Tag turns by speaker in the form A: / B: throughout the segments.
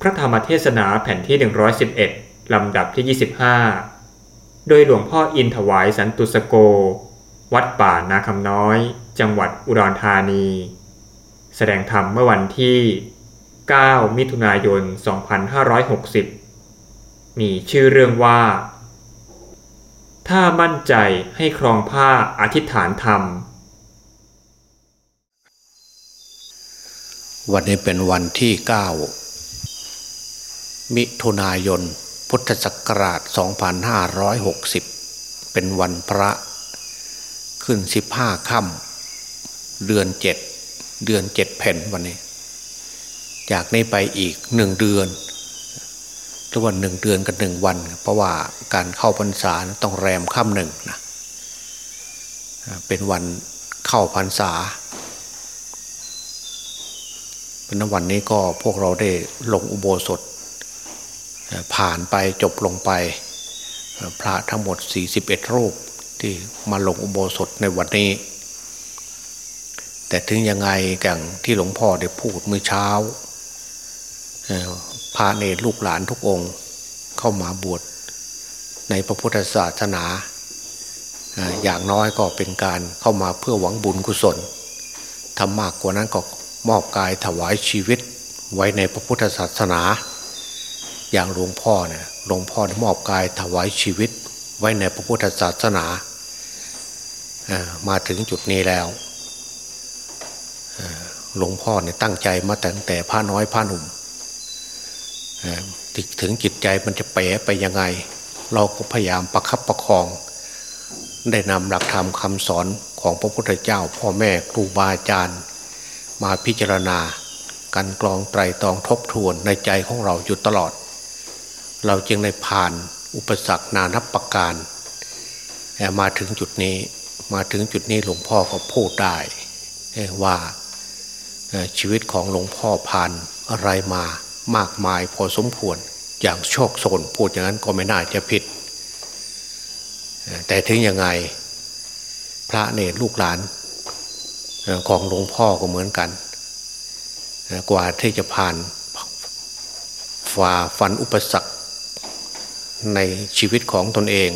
A: พระธรรมเทศนาแผ่นที่ 111 ลำดับที่ 25 โดยหลวงพ่ออินถวายสันตุสโก วัดป่านาคำน้อย จังหวัดอุดรธานี แสดงธรรมเมื่อวันที่ 9 มิถุนายน 2560 มีชื่อเรื่องว่า ถ้ามั่นใจให้ครองผ้าอธิษฐานธรรม
B: วันนี้เป็นวันที่ 9 มิถุนายน พุทธศักราช 2560 เป็นวันพระ ขึ้น 15ค่ำเดือน 7 เดือน 7แผ่นวันนี้ จากนี้ไปอีกหนึ่งเดือนหรือว่าหนึ่งเดือนกับหนึ่งวัน เพราะว่าการเข้าพรรษาต้องแรมค่ำหนึ่งนะเป็นวันเข้าพรรษาเป็นวันนี้ก็พวกเราได้ลงอุโบสถ ผ่านไปจบลงไป พระทั้งหมด 41 รูปที่มาลงอุโบสถในวันนี้ แต่ถึงยังไงกันที่หลวงพ่อได้พูดเมื่อเช้าพระเนรลูกหลานทุกองค์เข้ามาบวชในพระพุทธศาสนาอย่างน้อยก็เป็นการเข้ามาเพื่อหวังบุญกุศลทำมากกว่านั้นก็มอบกายถวายชีวิตไว้ในพระพุทธศาสนา อย่างหลวงพ่อเนี่ยหลวงพ่อได้มอบกายถวายชีวิตไว้ในพระพุทธศาสนา มาถึงจุดนี้แล้วหลวงพ่อเนี่ยตั้งใจมาตั้งแต่พระน้อยพระหนุ่มถึงจิตใจมันจะเป๋ไปยังไง เราก็พยายามประคับประคอง ได้นำหลักธรรมคำสอนของพระพุทธเจ้า พ่อแม่ครูบาอาจารย์ มาพิจารณาการกรองไตรตรองทบทวนในใจของเราอยู่ตลอด เราจึงได้ผ่านอุปสรรคนานับประการมาถึงจุดนี้มาถึงจุดนี้หลวงพ่อก็พูดได้ว่าชีวิตของหลวงพ่อผ่านอะไรมามากมายพอสมควรอย่างโชคโซนพูดอย่างนั้นก็ไม่น่าจะผิด แต่ถึงยังไงพระเนรลูกหลานของหลวงพ่อก็เหมือนกัน กว่าที่จะผ่านฝ่าฟันอุปสรรค ในชีวิตของตนเอง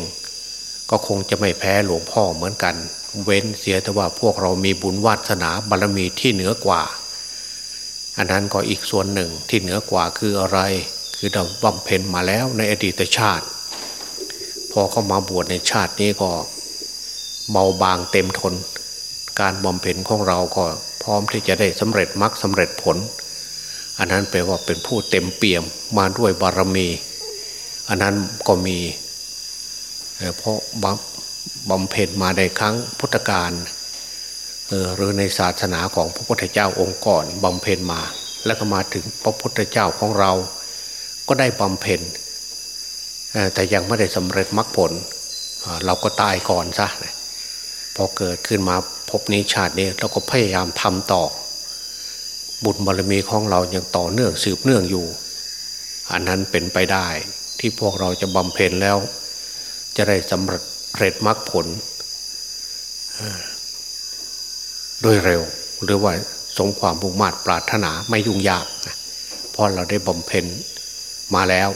B: ก็คงจะไม่แพ้หลวงพ่อเหมือนกัน เว้นเสียแต่ว่าพวกเรามีบุญวาสนาบารรมีที่เหนือกว่า อันนั้นก็อีกส่วนหนึ่งที่เหนือกว่าคืออะไร คือเราบำเพ็ญมาแล้วในอดีตชาติ พอเข้ามาบวชในชาตินี้ก็เบาบางเต็มทน การบำเพ็ญของเราก็พร้อมที่จะได้สำเร็จมรรคสาเร็จผล อันนั้นแปลว่าเป็นผู้เต็มเปี่ยมมาด้วยบารมี อันนั้นก็มีเพราะบำเพ็ญมาในครั้งพุทธกาลหรือในศาสนาของพระพุทธเจ้าองค์ก่อนบำเพ็ญมา แล้วก็มาถึงพระพุทธเจ้าของเรา ก็ได้บำเพ็ญแต่ยังไม่ได้สำเร็จมรรคผล เราก็ตายก่อนซะพอเกิดขึ้นมาพบนี้ชาตินี้เราก็พยายามทำต่อ บุญบารมีของเรายังต่อเนื่องสืบเนื่องอยู่ อันนั้นเป็นไปได้ ที่พวกเราจะบำเพ็ญแล้ว จะได้สำเร็จมรรคผลโดยเร็ว หรือว่าสมความมุ่งมั่ปรารถนาไม่ยุ่งยากเพราะเราได้บำเพ็ญมาแล้ว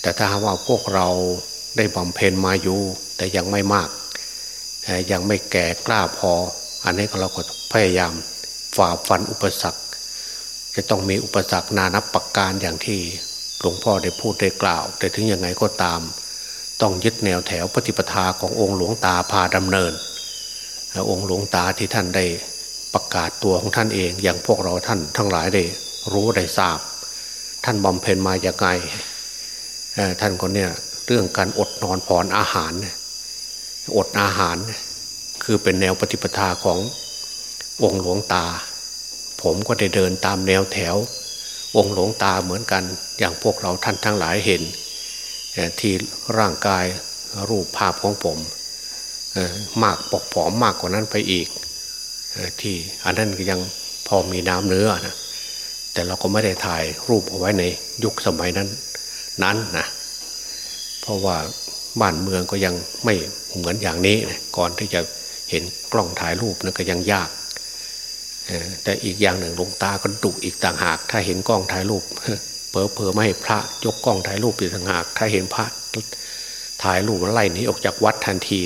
B: แต่ถ้าว่าพวกเราได้บำเพ็ญมาอยู่ แต่ยังไม่มาก ยังไม่แก่กล้าพอ อันนี้เราก็พยายามฝ่าฟันอุปสรรค จะต้องมีอุปสรรคนานับประการอย่างที่ หลวงพ่อได้พูดได้กล่าว แต่ถึงยังไงก็ตาม ต้องยึดแนวแถวปฏิปทาขององค์หลวงตาพาดำเนินองค์หลวงตาที่ท่านได้ประกาศตัวของท่านเอง อย่างพวกเราท่านทั้งหลายได้รู้ได้ทราบ ท่านบำเพ็ญมาอย่างไงท่านก็เนี่ยเรื่องการอดนอนผ่อนอาหาร อดอาหาร คือเป็นแนวปฏิปทาขององค์หลวงตา ผมก็ได้เดินตามแนวแถว องค์หลวงตาเหมือนกัน อย่างพวกเราท่านทั้งหลายเห็น ที่ร่างกายรูปภาพของผมมากปกผอมมากกว่านั้นไปอีก ที่อันนั้นยังพอมีน้ำเนื้อนะแต่เราก็ไม่ได้ถ่ายรูปเอาไว้ในยุคสมัยนั้นนั้นนะเพราะว่าบ้านเมืองก็ยังไม่เหมือนอย่างนี้นะก่อนที่จะเห็นกล้องถ่ายรูปนะั่นก็ยังยาก แต่อีกอย่างหนึ่งลงตาก็ดุอีกต่างหาก ถ้าเห็นกล้องถ่ายรูปเพอเพอไม่ให้พระยกกล้องถ่ายรูปติดทางหาก ถ้าเห็นพระถ่ายรูปไล่หนีออกจากวัดทันที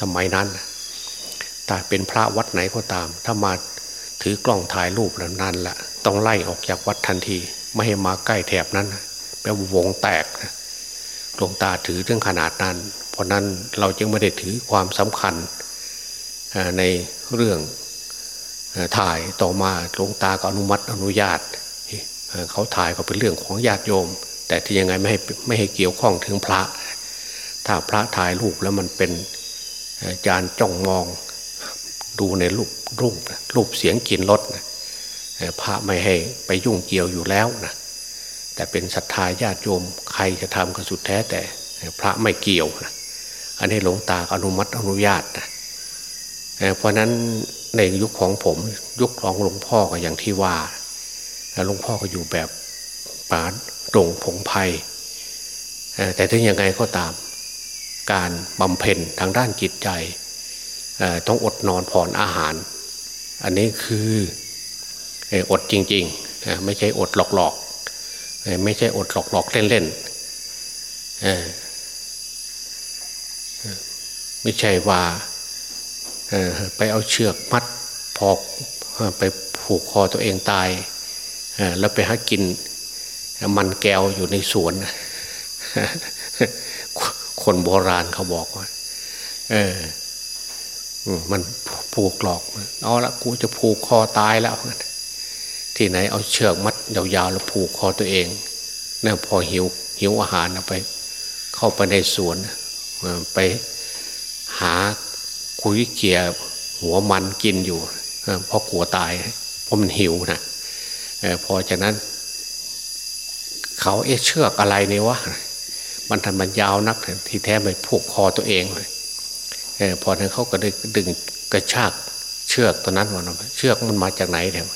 B: สมัยนั้นแต่เป็นพระวัดไหนก็ตาม ถ้ามาถือกล้องถ่ายรูปแล้วนั่นแหละต้องไล่ออกจากวัดทันที ไม่ให้มาใกล้แถบนั้นแปลวงแตกหลวงตาถือเรื่องขนาดนั้น เพราะนั้นเราจึงไม่ได้ถือความสำคัญในเรื่อง ถ่ายต่อมาหลวงตาก็อนุมัติอนุญาตเขาถ่ายก็เป็นเรื่องของญาติโยม แต่ที่ยังไงไม่ให้ไม่ให้เกี่ยวข้องถึงพระ ถ้าพระถ่ายรูปแล้วมันเป็นจานจ้องมองดูในรูปรูปรูปเสียงกินรสพระไม่ให้ไปยุ่งเกี่ยวอยู่แล้วนะแต่เป็นศรัทธาญาติโยมใครจะทำก็สุดแท้แต่พระไม่เกี่ยวนะอันนี้หลวงตาอนุมัติอนุญาตนะเพราะนั้น ในยุคของผม ยุคของหลวงพ่อก็อย่างที่ว่าหลวงพ่อก็อยู่แบบป่าตรงผงไพ่แต่ถึงยังไงก็ตาม การบำเพ็ญทางด้านจิตใจต้องอดนอนผ่อนอาหาร อันนี้คืออดจริงๆ ไม่ใช่อดหลอกๆ ไม่ใช่อดหลอกๆ เล่นๆไม่ใช่ว่า ไปเอาเชือกมัดพอกไปผูกคอตัวเองตายแล้วไปหากินมันแก้วอยู่ในสวน คนโบราณเขาบอกว่า เออมันผูกหลอก เอาละกูจะผูกคอตายแล้ว ที่ไหนเอาเชือกมัดยาวๆแล้วผูกคอตัวเองเนี่ยพอหิวหิวอาหารไป เข้าไปในสวนไปหา คุยเกี่ยหัวมันกินอยู่เพราะกลัวตาย เพราะมันหิวนะพอจากนั้น เขาเอ๊ะเชือกอะไรเนี่ยวะมันทันมันยาวนักที่แท้ไปผูกคอตัวเองเลยพอนั้นเขาก็ได้ดึงกระชากเชือกตัวนั้นมาเชือกมันมาจากไหนเนี่ย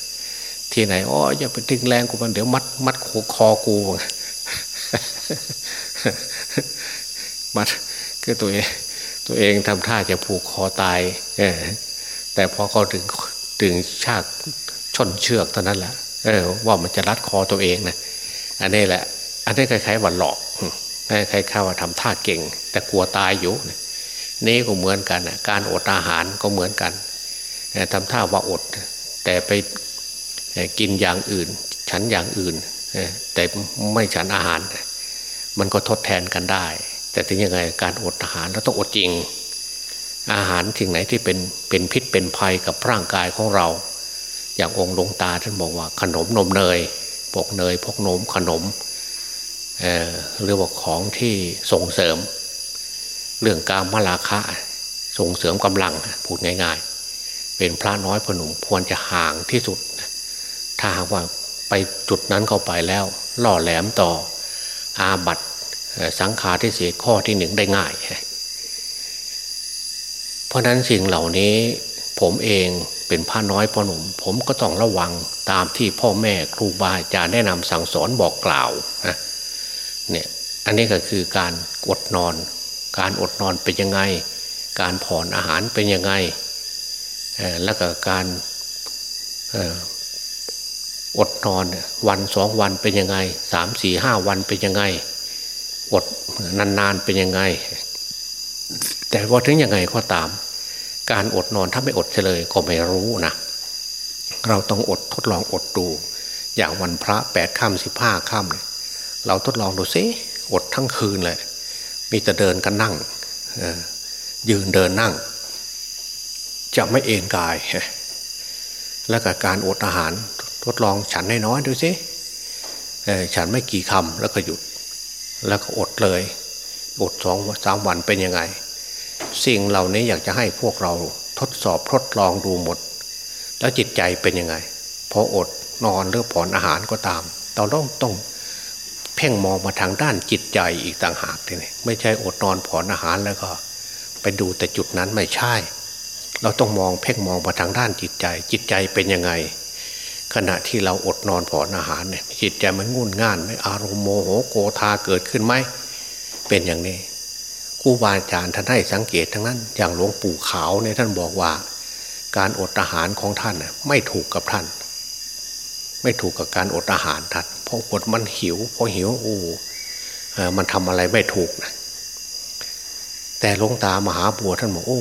B: ที่ไหนอ๋ออย่าไปดึงแรงกูมันเดี๋ยวมัดมัดคอกูมัดก็ตัวเอง ตัวเองทำท่าจะผูกคอตายแต่พอเขาถึงถึงชากชนเชือกเท่านั้นแหละเออว่ามันจะรัดคอตัวเองนะอันนี้แหละ อันนี้คล้ายๆว่าหลอกคล้ายๆว่าทำท่าเก่ง แต่กลัวตายอยู่นี่ก็เหมือนกันการอดอาหารก็เหมือนกันทำท่าว่าอด แต่ไปกินอย่างอื่น ฉันอย่างอื่นแต่ไม่ฉันอาหาร มันก็ทดแทนกันได้ แต่ถึงยังไงการอดอาหารเราต้องอดจริง อาหารสิ่งไหนที่เป็นเป็นพิษเป็นภัยกับร่างกายของเรา อย่างองค์หลวงตาท่านบอกว่าขนมนมเนยพวกเนยพวกนมขนมเรียกว่าของที่ส่งเสริม เรื่องการมลาคะส่งเสริมกำลังพูดง่าย ๆ เป็นพระน้อยพนุ่มควรจะห่างที่สุด ถ้าหากว่าไปจุดนั้นเข้าไปแล้ว ล่อแหลมต่ออาบัต สังขารที่เสียข้อที่หนึ่งได้ง่าย เพราะนั้นสิ่งเหล่านี้ผมเองเป็นพระน้อยพหนุ่ม ผมก็ต้องระวังตามที่พ่อแม่ครูบาอาจารย์แนะนำสั่งสอนบอกกล่าวนะเนี่ยอันนี้ก็คือการอดนอน การอดนอนเป็นยังไง การผ่อนอาหารเป็นยังไงแล้วก็การอดนอนวันสองวันเป็นยังไงสามสี่ห้าวันเป็นยังไง อดนานๆเป็นยังไง แต่ว่าถึงยังไงก็ตาม การอดนอนถ้าไม่อดเลยก็ไม่รู้นะเราต้องอดทดลองอดดู อย่างวันพระแปดค่ำสิบห้าค่ำเราทดลองดูซิอดทั้งคืนเลย มีแต่เดินกันนั่งยืนเดินนั่ง จะไม่เอนกาย แล้วก็การอดอาหารทดลองฉันน้อยๆดูสิฉันไม่กี่คำแล้วก็หยุด แล้วก็อดเลย อดสองสามวันเป็นยังไง สิ่งเหล่านี้อยากจะให้พวกเราทดสอบทดลองดูหมด แล้วจิตใจเป็นยังไง พออดนอนหรือผ่อนอาหารก็ตามเราต้องต้องเพ่งมองมาทางด้านจิตใจอีกต่างหากทีนี้ไม่ใช่อดนอนผ่อนอาหารแล้วก็ ไปดูแต่จุดนั้นไม่ใช่ เราต้องมองเพ่งมองมาทางด้านจิตใจ จิตใจเป็นยังไง ขณะที่เราอดนอนผ่อนอาหารเนี่ยจิตใจมันงุ่นง่านไหมอารมณ์โมโหโกธาเกิดขึ้นไหมเป็นอย่างนี้ครูบาอาจารย์ท่านให้สังเกตทั้งนั้น อย่างหลวงปู่ขาวเนี่ยท่านบอกว่า การอดอาหารของท่านไม่ถูกกับท่าน ไม่ถูกกับการอดอาหารทัดเพราะอดมันหิวพอหิวโอ้มันทำอะไรไม่ถูกนะแต่หลวงตามหาบัวท่านบอกโอ้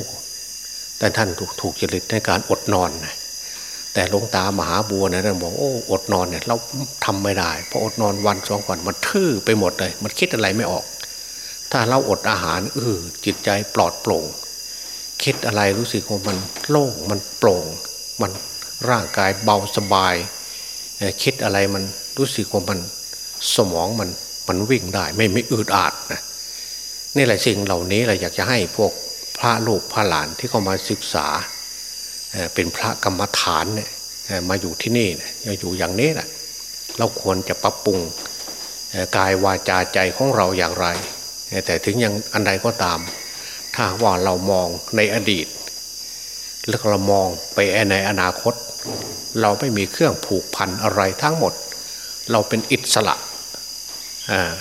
B: แต่ท่านถูกถูกจริตในการอดนอนนะ แต่หลวงตามหาบัวเนี่ยท่านบอกโอ้อดนอนเนี่ยเราทำไม่ได้เพราะอดนอนวันสองวันมันทื่อไปหมดเลย มันคิดอะไรไม่ออก ถ้าเราอดอาหารเออจิตใจปลอดโปร่ง คิดอะไรรู้สึกว่ามันโล่งมันโปร่ง มันร่างกายเบาสบาย คิดอะไรมันรู้สึกว่ามันสมองมันมันวิ่งได้ไม่ไม่อืดอาดนะนี่แหละสิ่งเหล่านี้เราอยากจะให้พวกพระลูกพระหลานที่เข้ามาศึกษา เป็นพระกรรมฐานเนี่ยมาอยู่ที่นี่อยู่อย่างนี้นะเราควรจะปรับปรุงกายวาจาใจของเราอย่างไร แต่ถึงอยังอันใดก็ตาม ถ้าว่าเรามองในอดีต แล้วเรามองไปในอนาคต เราไม่มีเครื่องผูกพันอะไรทั้งหมด เราเป็นอิสระ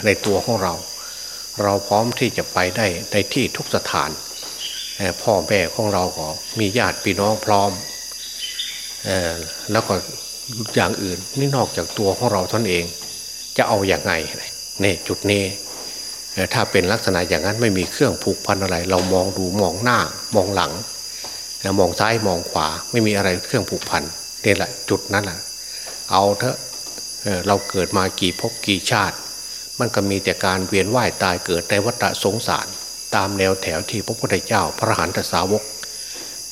B: ในตัวของเรา เราพร้อมที่จะไปได้ในที่ทุกสถาน พ่อแม่ของเราก็มีญาติพี่น้องพร้อมแล้วก็อย่างอื่นนี่นอกจากตัวของเราท่านเอง จะเอาอย่างไงนี่จุดนี้ถ้าเป็นลักษณะอย่างนั้นไม่มีเครื่องผูกพันอะไร เรามองดูมองหน้ามองหลัง มองซ้ายมองขวา ไม่มีอะไรเครื่องผูกพันนี่แหละจุดนั้นแหละเอาเถอะเราเกิดมากี่ภพกี่ชาติ มันก็มีแต่การเวียนว่ายตายเกิดในวัฏสงสาร ตามแนวแถวที่พระพุทธเจ้าพระหันตสาวก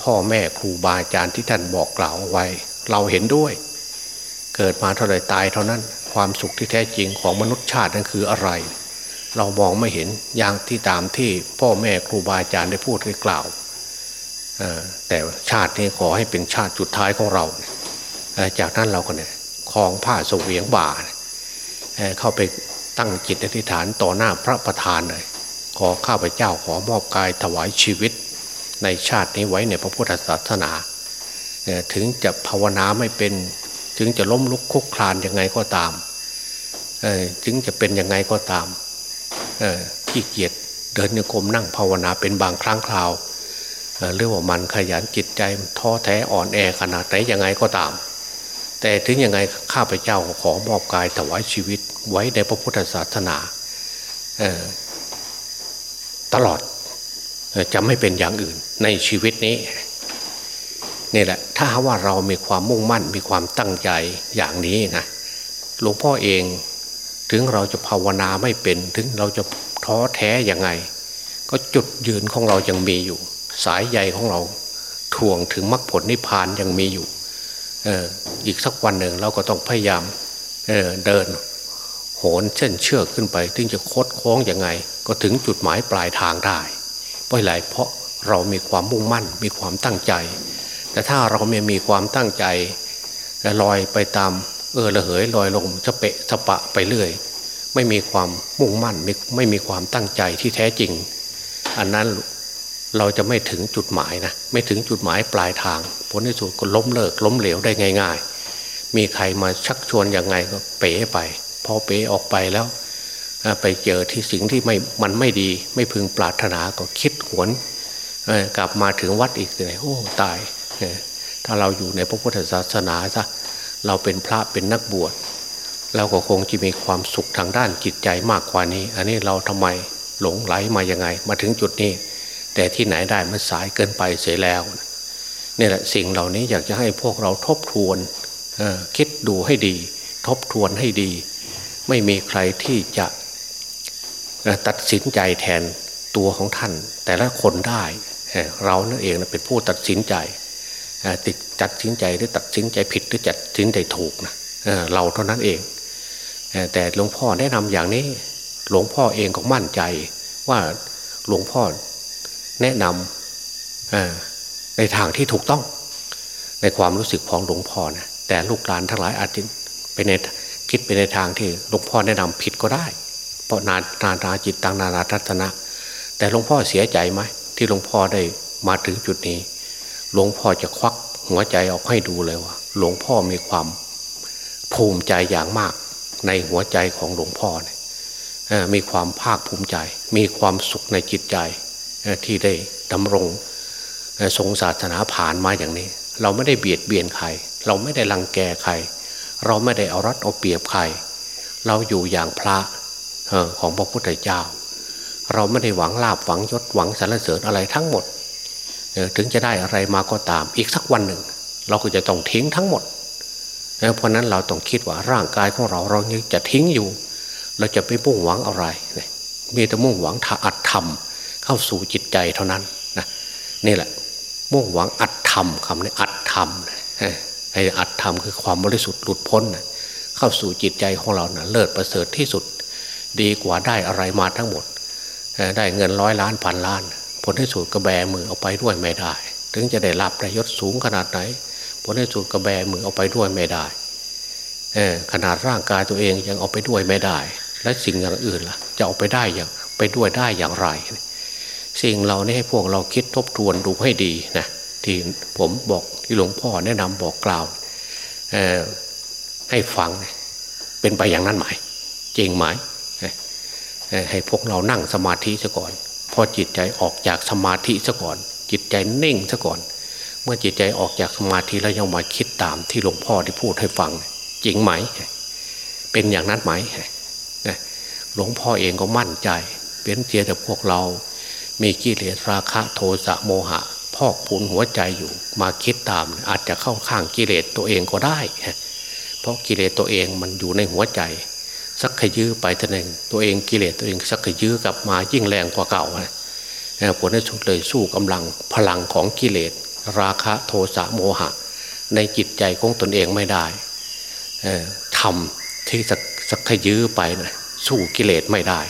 B: พ่อแม่ครูบาอาจารย์ที่ท่านบอกกล่าวเอาไว้ เราเห็นด้วย เกิดมาเท่าไรตายเท่านั้นความสุขที่แท้จริงของมนุษย์ชาตินั้นคืออะไร เรามองไม่เห็นอย่างที่ตามที่พ่อแม่ครูบาอาจารย์ได้พูดได้กล่าวแต่ชาตินี้ขอให้เป็นชาติจุดท้ายของเราจากนั้นเราก็เนี่ยคลองผ้าสเวียงบ่าเข้าไปตั้งจิตอธิษฐานต่อหน้าพระประธานเลย อข้าพเจ้าขอมอบกายถวายชีวิต ในชาตินี้ไว้ในพระพุทธศาสนาถึงจะภาวนาไม่เป็น ถึงจะล้มลุกคุกคลานยังไงก็ตามถึงจะเป็นยังไงก็ตามขี้เกียจเดินโยกมนั่งภาวนาเป็นบางครั้งคราวเรื่องว่ามันขยันจิตใจท้อแท้อ่อนแอขนาดไหนยังไงก็ตาม แต่ถึงยังไงข้าพเจ้าขอมอบกายถวายชีวิตไว้ในพระพุทธศาสนา ตลอดจะไม่เป็นอย่างอื่นในชีวิตนี้นี่แหละถ้าว่าเรามีความมุ่งมั่นมีความตั้งใจอย่างนี้นะหลวงพ่อเองถึงเราจะภาวนาไม่เป็นถึงเราจะท้อแท้ยังไง ก็จุดยืนของเรายังมีอยู่ สายใยของเราถ่วงถึงมรรคผลนิพพานยังมีอยู่อออีกสักวันหนึ่งเราก็ต้องพยายามเเดิน โหนเส้นเชือกขึ้นไป ถึงจะโคดโค้งยังไง ก็ถึงจุดหมายปลายทางได้เพราะอะไรเพราะเรามีความมุ่งมั่น มีความตั้งใจ แต่ถ้าเราไม่มีความตั้งใจลอยไปตามเออระเหยลอยลงจะเปะสปะไปเรื่อย ไม่มีความมุ่งมั่นไม่ไม่มีความตั้งใจที่แท้จริง อันนั้นเราจะไม่ถึงจุดหมายนะไม่ถึงจุดหมายปลายทางผลที่สุดก็ล้มเลิกล้มเหลวได้ง่าย ๆ มีใครมาชักชวนยังไงก็เป๋ไป อเปออกไปแล้วไปเจอที่สิ่งที่ไม่มันไม่ดี ไม่พึงปรารถนาก็คิดหวนกลับมาถึงวัดอีกเลยโอ้ตายถ้าเราอยู่ในพระพุทธศาสนาซะเราเป็นพระเป็นนักบวช เราก็คงจะมีความสุขทางด้านจิตใจมากกว่านี้ อันนี้เราทำไมหลงไหลมายังไง มาถึงจุดนี้ แต่ที่ไหนได้มันสายเกินไปเสียแล้วนี่แหละสิ่งเหล่านี้อยากจะให้พวกเราทบทวนคิดดูให้ดี ทบทวนให้ดี ไม่มีใครที่จะตัดสินใจแทนตัวของท่าน แต่ละคนได้เรานั่นเองเป็นผู้ตัดสินใจติดจัดสินใจหรือตัดสินใจผิดหรือจัดสินใจถูกนะเราเท่านั้นเองแต่หลวงพ่อแนะนำอย่างนี้ หลวงพ่อเองก็มั่นใจว่าหลวงพ่อแนะนำในทางที่ถูกต้อง ในความรู้สึกของหลวงพ่อนะแต่ลูกหลานทั้งหลายอาจจะไปใน คิดไปในทางที่หลวงพ่อแนะนำผิดก็ได้ เพราะนานานาจิตตังนานาทัศนะ แต่หลวงพ่อเสียใจไหมที่หลวงพ่อได้มาถึงจุดนี้ หลวงพ่อจะควักหัวใจออกให้ดูเลยว่า หลวงพ่อมีความภูมิใจอย่างมากในหัวใจของหลวงพ่อเนี่ยมีความภาคภูมิใจ มีความสุขในจิตใจที่ได้ดำรงทรงศาสนาผ่านมาอย่างนี้ เราไม่ได้เบียดเบียนใคร เราไม่ได้รังแกใคร เราไม่ได้เอารัดเอาเปรียบใคร เราอยู่อย่างพระของพระพุทธเจ้า เราไม่ได้หวังลาบหวังยศหวังสรรเสริญอะไรทั้งหมด ถึงจะได้อะไรมาก็ตาม อีกสักวันหนึ่ง เราก็จะต้องทิ้งทั้งหมด เพราะนั้นเราต้องคิดว่าร่างกายของเราเรายังจะทิ้งอยู่ เราจะไปมุ่งหวังอะไร มีแต่มุ่งหวังอัดธรรม เข้าสู่จิตใจเท่านั้นนะนี่แหละมุ่งหวังอัดธรรมคำนี้อัดธรรม ไอ้อัดธรรมคือความบริสุทธิ์หลุดพ้นนะเข้าสู่จิตใจของเรานะเลิศประเสริฐที่สุด ดีกว่าได้อะไรมาทั้งหมด ได้เงินร้อยล้านพันล้าน ผลที่สุดกระแบมือเอาไปด้วยไม่ได้ ถึงจะได้รับได้ยศสูงขนาดไหน ผลที่สุดกระแบมือเอาไปด้วยไม่ได้ขนาดร่างกายตัวเองยังเอาไปด้วยไม่ได้ และสิ่งอย่างอื่นล่ะ จะเอาไปได้อย่างไปด้วยได้อย่างไร สิ่งเรานี่ให้พวกเราคิดทบทวนดูให้ดีนะ ที่ผมบอกที่หลวงพ่อแนะนำบอกกล่าวให้ฟังเป็นไปอย่างนั้นไหมจริงไหมให้พวกเรานั่งสมาธิซะก่อน พอจิตใจออกจากสมาธิซะก่อน จิตใจนิ่งซะก่อน เมื่อจิตใจออกจากสมาธิแล้วยังมาคิดตามที่หลวงพ่อที่พูดให้ฟัง จริงไหม เป็นอย่างนั้นไหมหลวงพ่อเองก็มั่นใจเป็นเจียแต่พวกเรา มีกิเลสราคะโทสะโมหะ พอกพูนหัวใจอยู่มาคิดตาม อาจจะเข้าข้างกิเลสตัวเองก็ได้ เพราะกิเลสตัวเองมันอยู่ในหัวใจ สักขยื้อไปท่านเองตัวเองกิเลสตัวเองสักขยื้อกลับมายิ่งแรงกว่าเก่านะผลในสุดเลยสู้กำลังพลังของกิเลส ราคะโทสะโมหะ ในจิตใจของตนเองไม่ได้ทำที่สักสักขยื้อไปนะสู้กิเลสไม่ได้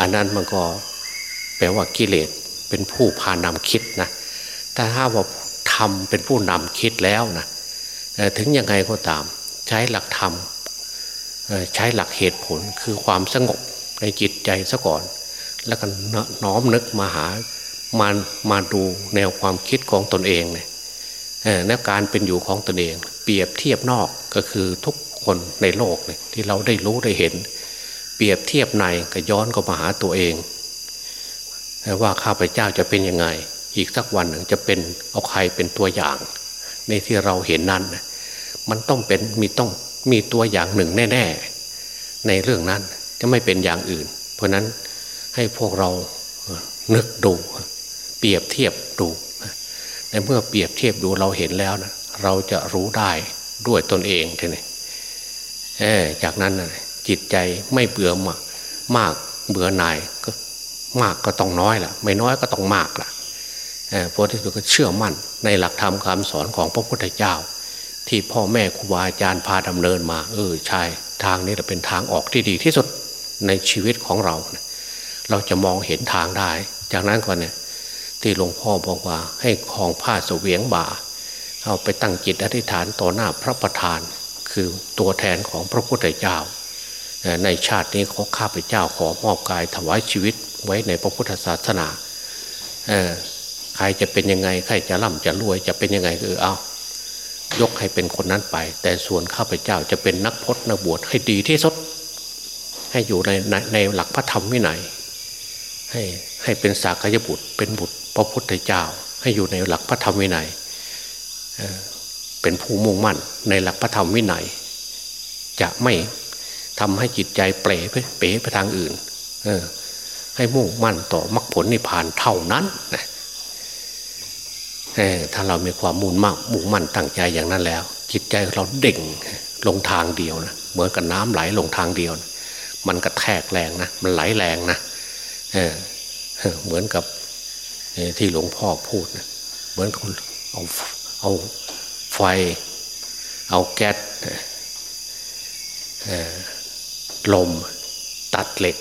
B: อันนั้นมันก็แปลว่ากิเลสเป็นผู้พานำคิดนะ แต่ถ้าว่าทำเป็นผู้นำคิดแล้วนะถึงยังไงก็ตาม ใช้หลักธรรมใช้หลักเหตุผลคือความสงบในจิตใจซะก่อน แล้วก็น้อมนึกมาหามามาดูแนวความคิดของตนเองเนี่ยแนวการเป็นอยู่ของตนเอง เปรียบเทียบนอกก็คือทุกคนในโลกเนี่ยที่เราได้รู้ได้เห็น เปรียบเทียบในก็ย้อนก็มาหาตัวเอง ว่าข้าพเจ้าจะเป็นยังไง อีกสักวันหนึ่งจะเป็นเอาใครเป็นตัวอย่าง ในที่เราเห็นนั้น มันต้องเป็นมีต้องมีตัวอย่างหนึ่งแน่ ๆ ในเรื่องนั้นจะไม่เป็นอย่างอื่น เพราะนั้นให้พวกเรานึกดู เปรียบเทียบดูในเมื่อเปรียบเทียบดูเราเห็นแล้วนะเราจะรู้ได้ด้วยตนเองทีนี้จากนั้นนะจิตใจไม่เบื่อมากมากเบื่อหน่ายก็มากก็ต้องน้อยละไม่น้อยก็ต้องมากละ พระที่สุดก็เชื่อมั่นในหลักธรรมคำสอนของพระพุทธเจ้า ที่พ่อแม่ครูบาอาจารย์พาดำเนินมา เออใช่ทางนี้แหละเป็นทางออกที่ดีที่สุดในชีวิตของเรา เราจะมองเห็นทางได้ จากนั้นก่อนเนี่ยที่หลวงพ่อบอกว่าให้คลองผ้าเสวียงบ่าเอาไปตั้งจิตอธิษฐานต่อหน้าพระประธาน คือตัวแทนของพระพุทธเจ้า ในชาตินี้ขอข้าพเจ้าขอมอบกายถวายชีวิตไว้ในพระพุทธศาสนา ใครจะเป็นยังไงใครจะร่ำจะรวยจะเป็นยังไงเออเอายกให้เป็นคนนั้นไป แต่ส่วนข้าพเจ้าจะเป็นนักพจนักบวชให้ดีที่สุด ให้อยู่ในในในหลักพระธรรมวินัยให้ให้เป็นสากยบุตร เป็นบุตรพระพุทธเจ้า ให้อยู่ในหลักพระธรรมวินัยเป็นผู้มุ่งมั่นในหลักพระธรรมวินัย จะไม่ทำให้จิตใจเปรไปเป๋ไปทางอื่นให้มุ่งมั่นต่อมรรคผลนิพพานเท่านั้นนะ ถ้าเรามีความมุ่งมั่นมุ่งมั่นตั้งใจอย่างนั้นแล้ว จิตใจเราเด่งลงทางเดียวนะเหมือนกับน้ำไหลลงทางเดียวนะมันกระแทกแรงนะมันไหลแรงนะเเหมือนกับที่หลวงพ่อพูดนะเหมือนคนเอาเอาไฟ เอาแก๊สลมตัดเหล็ก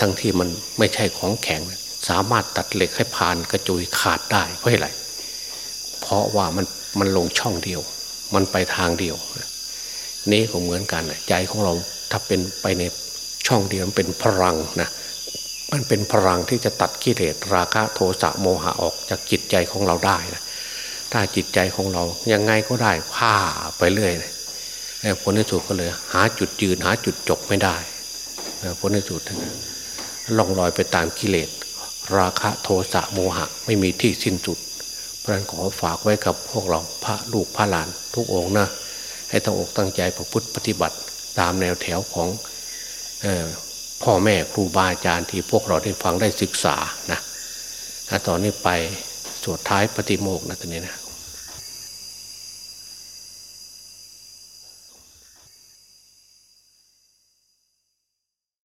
B: ทั้งที่มันไม่ใช่ของแข็ง สามารถตัดเหล็กให้ผ่านกระจุยขาดได้เพราะอะไร เพราะว่ามันมันลงช่องเดียว มันไปทางเดียว นี่ก็เหมือนกันใจของเราถ้าเป็นไปในช่องเดียวมันเป็นพลังนะมันเป็นพลังที่จะตัดกิเลสราคะโทสะโมหะออกจากจิตใจของเราได้นะถ้าจิตใจของเรายังไงก็ได้ผ้าไปเรื่อยผลในสุดก็เลย หาจุดยืนหาจุดจบไม่ได้ผลในสุดล่องลอยไปตามกิเลส ราคะโทสะโมหะไม่มีที่สิ้นสุด เพราะนั้นขอฝากไว้กับพวกเราพระลูกพระหลานทุกองนะให้ตั้งอกตั้งใจประพฤติปฏิบัติตามแนวแถวของออพ่อแม่ครูบาอาจารย์ที่พวกเราได้ฟังได้ศึกษานะตอนนี้ไปสวดท้ายปฏิโมกข์นะตอนนี้นะ